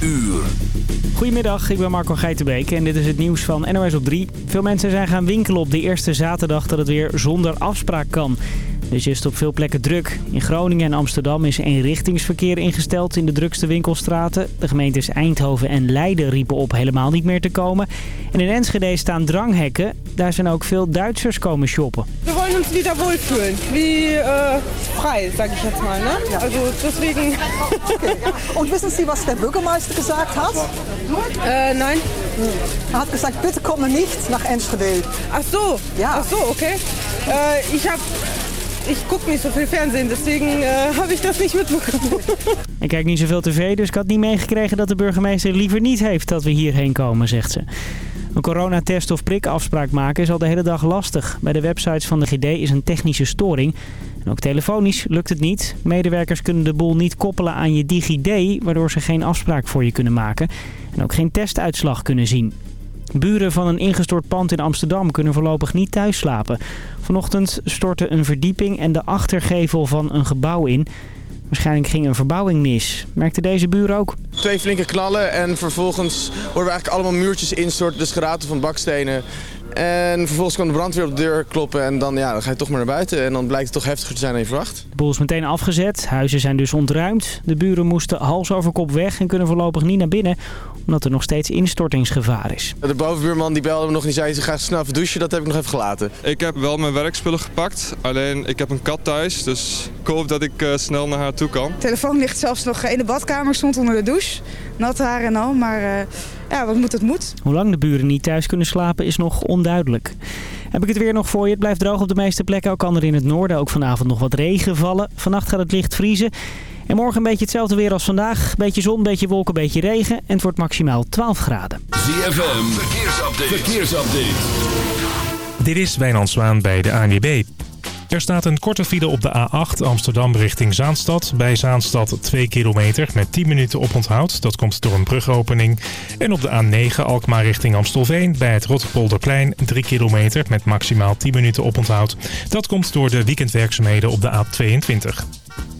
uur. Goedemiddag, ik ben Marco Geitenbeek en dit is het nieuws van NOS op 3. Veel mensen zijn gaan winkelen op de eerste zaterdag dat het weer zonder afspraak kan. Dus is het op veel plekken druk. In Groningen en Amsterdam is eenrichtingsverkeer ingesteld in de drukste winkelstraten. De gemeentes Eindhoven en Leiden riepen op helemaal niet meer te komen. En in Enschede staan dranghekken. Daar zijn ook veel Duitsers komen shoppen. We wollen ons wieder wohlfühlen, wie äh, frei, sag ich jetzt mal. Ne? Also deswegen. Und wissen Sie, was der Bürgermeister gesagt hat? äh, nein. Er hat gesagt, bitte kommen nicht nach Enschede. Ach so. Ja. Ach so, okay. Äh, ich habe. Ich gucke nicht so viel Fernsehen, deswegen äh, habe ich das nicht mitbekommen. Ik kijk niet zoveel tv, dus ik had niet meegekregen dat de burgemeester liever niet heeft dat we hierheen komen, zegt ze. Een coronatest of prikafspraak maken is al de hele dag lastig. Bij de websites van de GD is een technische storing. En ook telefonisch lukt het niet. Medewerkers kunnen de boel niet koppelen aan je DigiD, waardoor ze geen afspraak voor je kunnen maken. En ook geen testuitslag kunnen zien. Buren van een ingestort pand in Amsterdam kunnen voorlopig niet thuis slapen. Vanochtend stortte een verdieping en de achtergevel van een gebouw in. Waarschijnlijk ging een verbouwing mis. Merkte deze buren ook. Twee flinke knallen en vervolgens hoorden we eigenlijk allemaal muurtjes instorten, dus geraten van bakstenen. En vervolgens kwam de brandweer op de deur kloppen en dan, ja, dan ga je toch maar naar buiten. En dan blijkt het toch heftiger te zijn dan je verwacht. De boel is meteen afgezet. Huizen zijn dus ontruimd. De buren moesten hals over kop weg en kunnen voorlopig niet naar binnen. Omdat er nog steeds instortingsgevaar is. De bovenbuurman die belde me nog en die zei ze gaat snel even douchen, dat heb ik nog even gelaten. Ik heb wel mijn werkspullen gepakt, alleen ik heb een kat thuis, dus ik hoop dat ik eh, snel naar haar toe kan. telefoon ligt zelfs nog in de badkamer, stond onder de douche. Nat haar en al, maar eh, ja, wat moet het moet. Hoe lang de buren niet thuis kunnen slapen is nog onduidelijk. Heb ik het weer nog voor je. Het blijft droog op de meeste plekken. Ook kan er in het noorden ook vanavond nog wat regen vallen. Vannacht gaat het licht vriezen. En morgen een beetje hetzelfde weer als vandaag. Beetje zon, beetje wolken, beetje regen. En het wordt maximaal 12 graden. ZFM, verkeersupdate. verkeersupdate. Dit is Wijnand Zwaan bij de ANWB. Er staat een korte file op de A8 Amsterdam richting Zaanstad. Bij Zaanstad 2 kilometer met 10 minuten oponthoud. Dat komt door een brugopening. En op de A9 Alkmaar richting Amstelveen bij het Rotterpolderplein 3 kilometer met maximaal 10 minuten oponthoud. Dat komt door de weekendwerkzaamheden op de A22.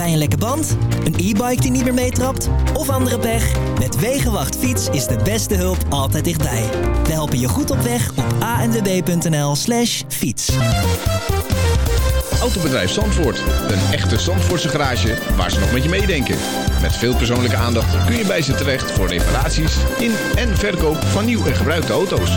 Bij een lekke band, een e-bike die niet meer meetrapt of andere pech. Met Wegenwacht Fiets is de beste hulp altijd dichtbij. We helpen je goed op weg op anwb.nl slash fiets. Autobedrijf Zandvoort. Een echte Zandvoortse garage waar ze nog met je meedenken. Met veel persoonlijke aandacht kun je bij ze terecht voor reparaties in en verkoop van nieuw en gebruikte auto's.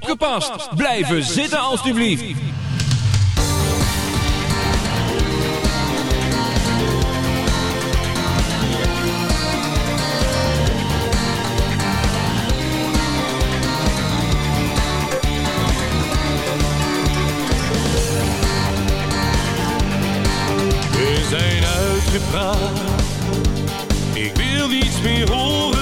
Opgepast! Blijven zitten alstublieft! We zijn uitgepraat, ik wil niets meer horen.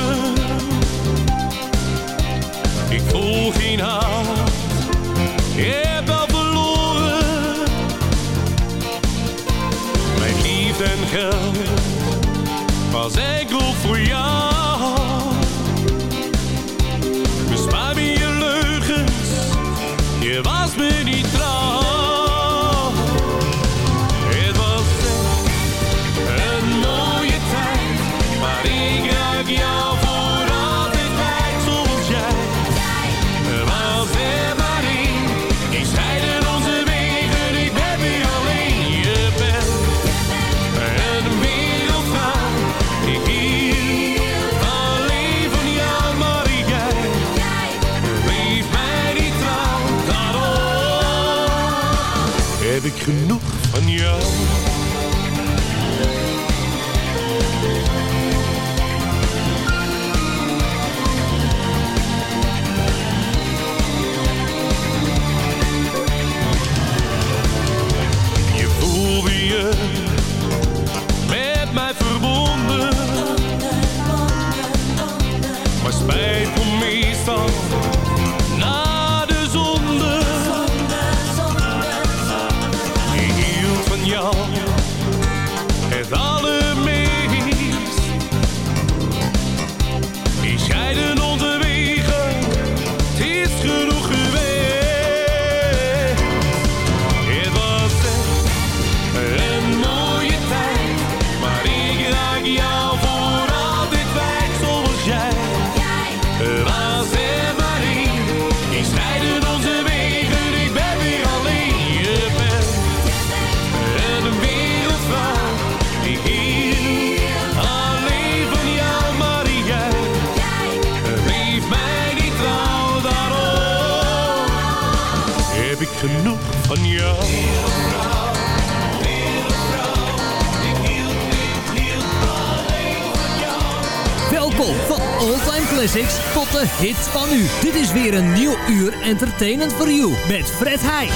Classics tot de hit van nu. Dit is weer een nieuw uur Entertainment for You met Fred Heij.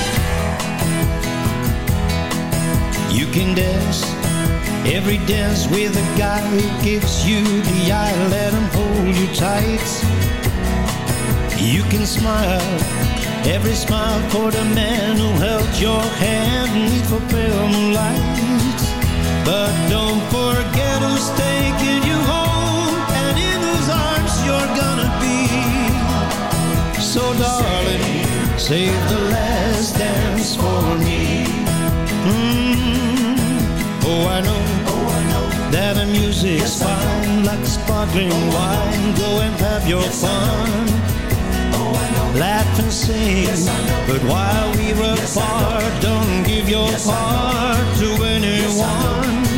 You can dance every dance with a guy who gives you the eye. Let him hold you tight. You can smile every smile for the man who held your hand neath for pale moonlight. But don't forget who's taking you So darling, save the last dance for me. Mm. Oh, I know, oh, I know that the music's fine, like sparkling wine. Go and have your fun. Laugh and sing, but while we were apart, don't give your heart to anyone.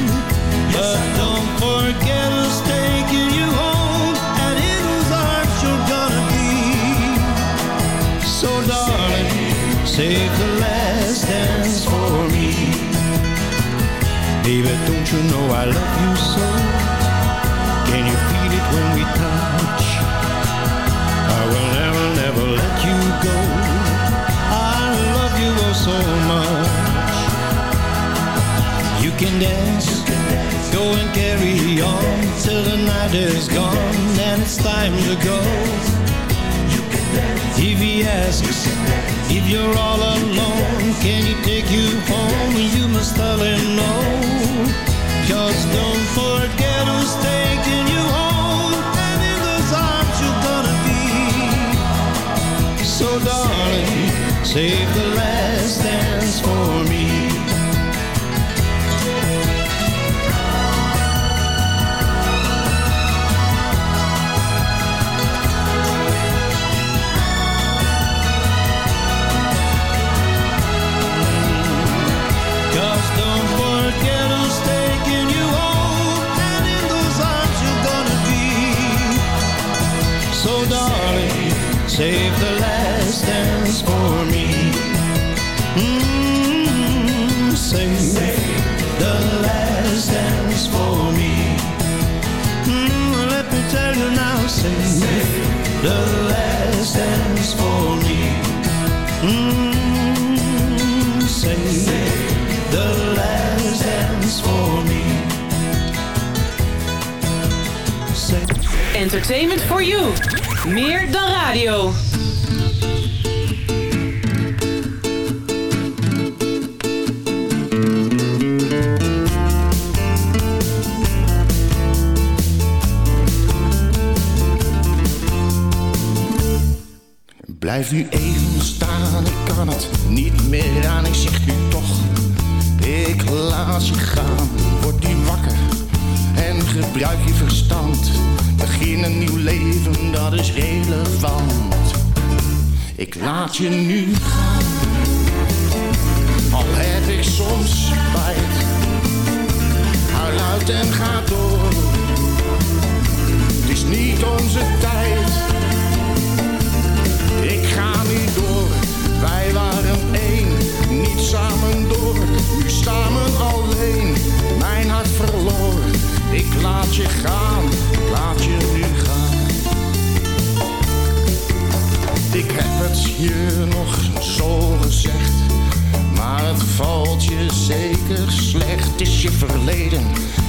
Darling, save the last dance for me. Baby, don't you know I love you so? Can you feel it when we touch? I will never, never let you go. I love you oh so much. You can dance, go and carry on till the night is gone and it's time to go. If he asks if you're all alone, can he take you home? You must tell him no. Just don't forget who's taking you home, and in those arms you're gonna be. So darling, save the last dance for me. Save the last dance for me. Mm, save the last dance for me. Mm, let me tell you now, save the last dance for me. Mm, save the last dance for me. Entertainment for you. Meer dan radio. Blijf nu even staan, ik kan het niet meer aan. Ik zeg nu toch, ik laat je gaan gebruik je verstand. Begin een nieuw leven, dat is relevant. Ik laat je nu gaan, al heb ik soms spijt. Huil uit en ga door, het is niet onze tijd. Ik ga niet door, wij waren één, niet samen door, nu samen alleen. Mijn hart verloren ik laat je gaan, ik laat je nu gaan. Ik heb het je nog zo gezegd, maar het valt je zeker slecht. Is je verleden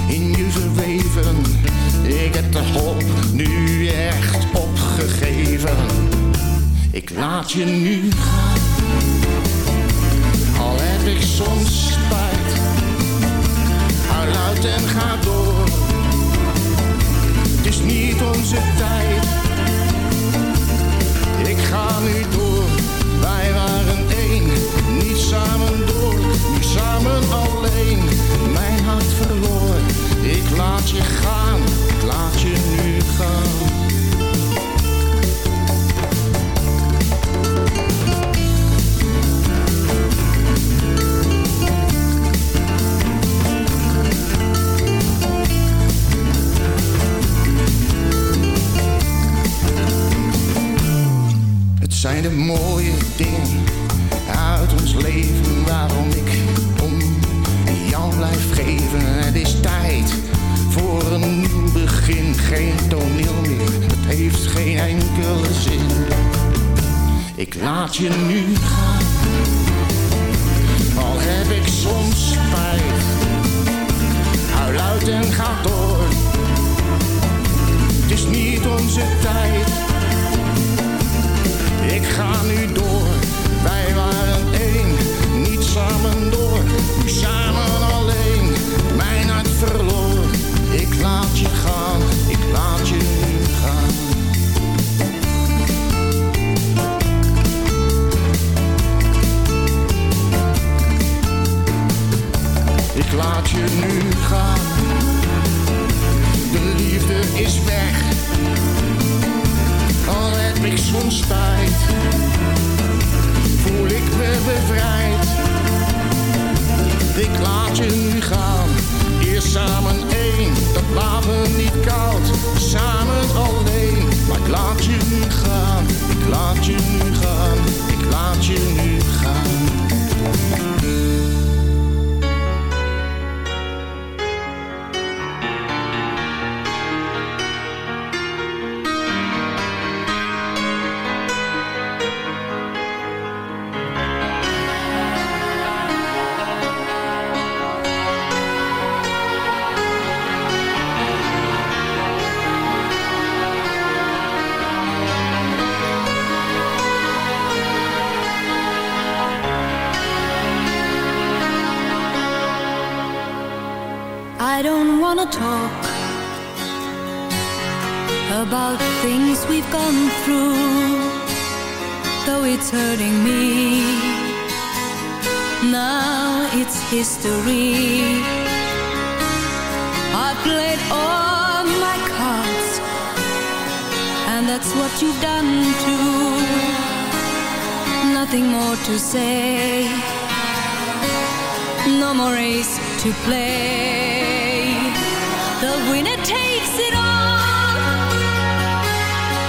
in je verweven? Ik heb de hoop nu echt opgegeven. Ik laat je nu gaan, al heb ik soms spijt. Aloud uit en ga door is niet onze tijd. Ik ga nu door. Wij waren één. Niet samen door. Nu samen alleen. Mijn hart verloor. Ik laat je gaan. Ik laat je nu gaan. De mooie dingen uit ons leven waarom ik om jou blijf geven. Het is tijd voor een nieuw begin, geen toneel meer. Het heeft geen enkele zin. Ik laat je nu gaan, al heb ik soms spijt. Huil uit en ga door. Het is niet onze tijd. Ik ga nu door, wij waren één, niet samen door, nu samen alleen. Mijn hart verloor, ik laat je gaan, ik laat je nu gaan. Ik laat je nu gaan, de liefde is weg. Al heb ik soms spijt, voel ik me bevrijd. Ik laat je nu gaan, eerst samen één, dat laat me niet koud. Samen alleen, maar ik laat je nu gaan, ik laat je nu gaan, ik laat je nu gaan. About things we've gone through, though it's hurting me. Now it's history. I've played all my cards, and that's what you've done too. Nothing more to say, no more race to play.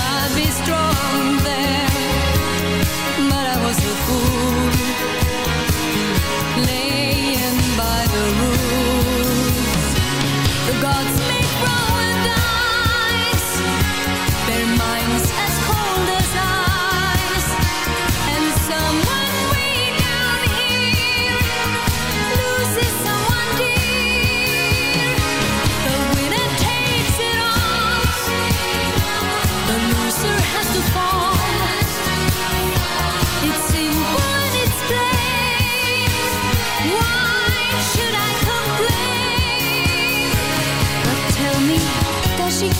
I'd be strong there.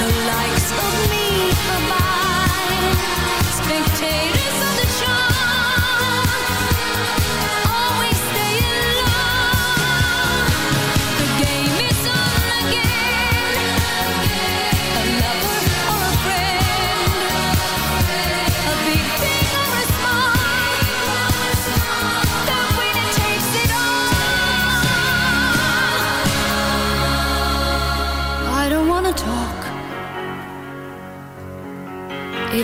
The likes of me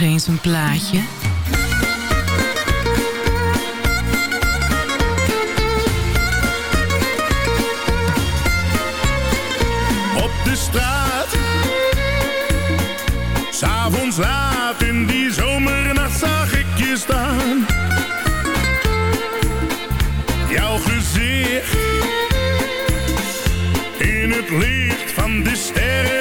nog een plaatje. op de straat. S'avonds laat in die zomernacht zag ik je staan. Jouw gezicht in het licht van de sterren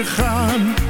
weggegaan. Elke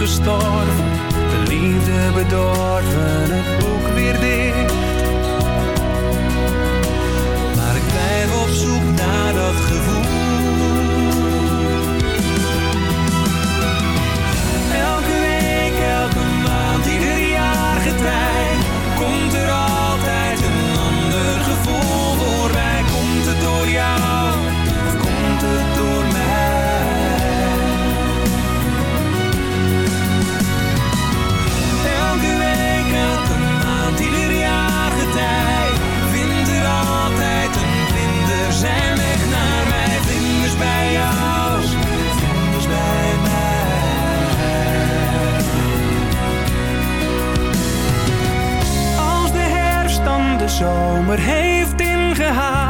gestorven, de liefde bedorven, het boek weer dicht. zomer heeft ingehaald.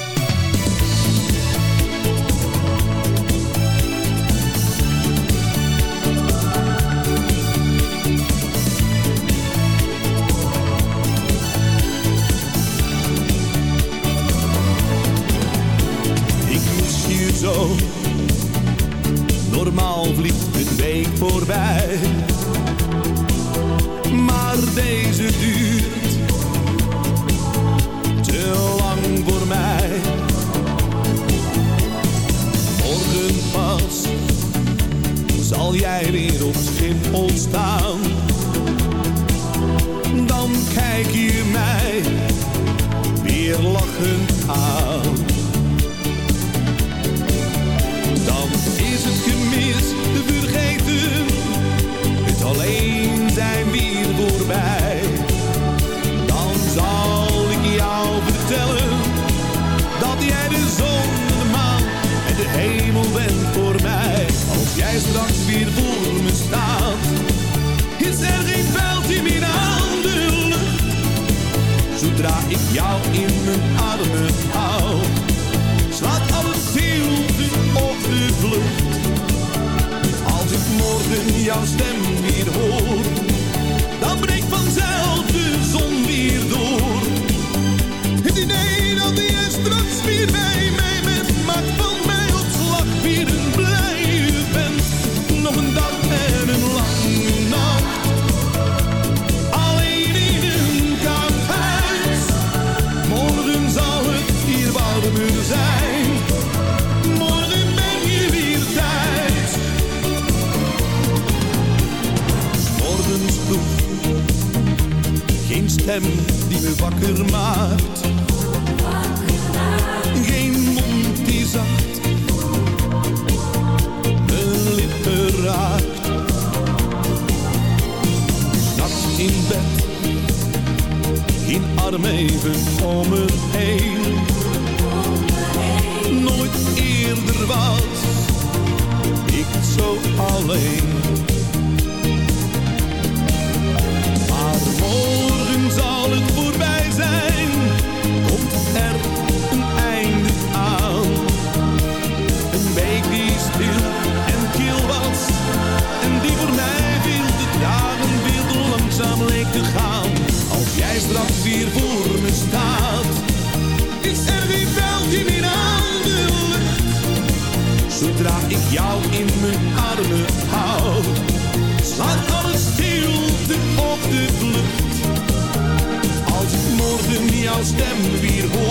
stem weer.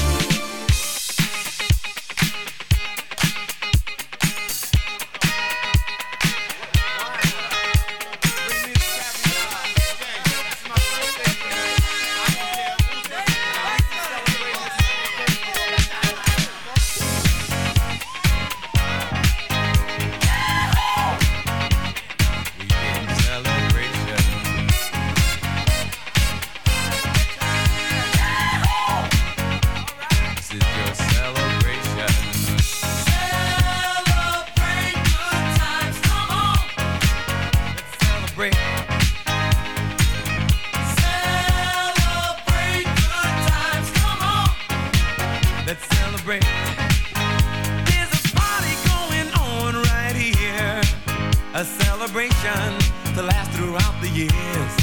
a celebration to last throughout the years.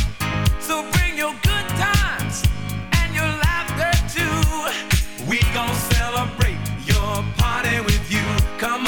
So bring your good times and your laughter too. We gon' celebrate your party with you. Come on.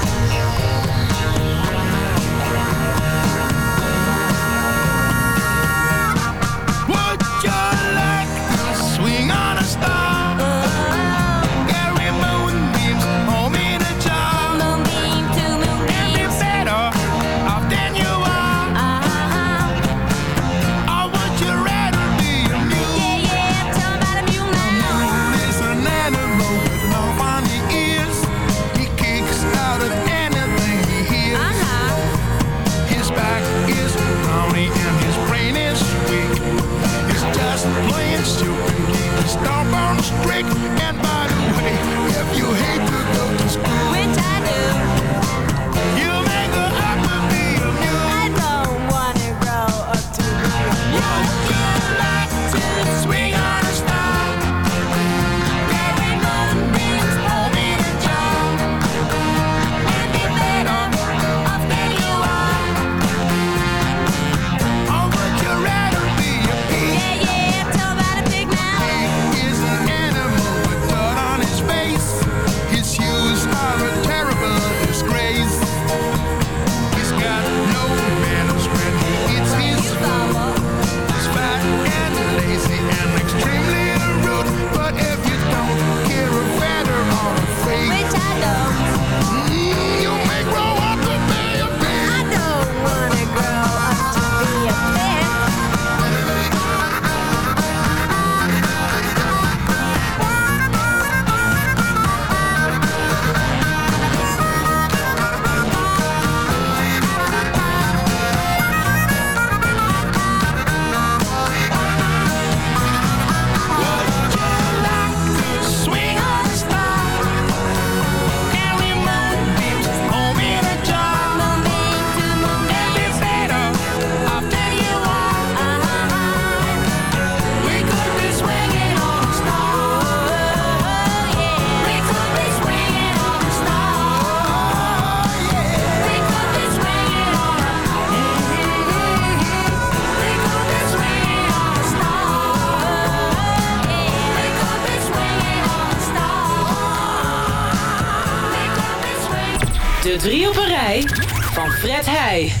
Met Hey.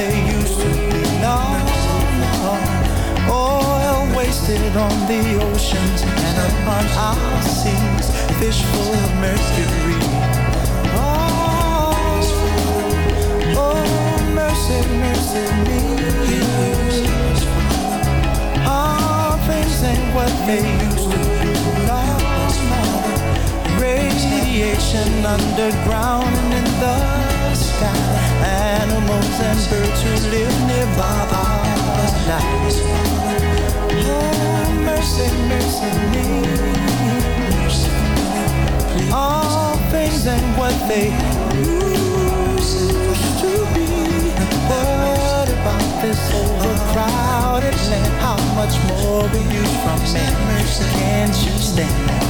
They used to be. No. Oil wasted on the oceans and upon our seas. Fish full of mercury. Oh, oh, mercy, mercy me. All things ain't what they used to be. No, no. Radiation underground and in the sky. Animals and birds who live nearby are night. Oh, mercy, mercy me. All things ain't what they used to be. What about this overcrowded land? How much more will you from man? Can't you stand?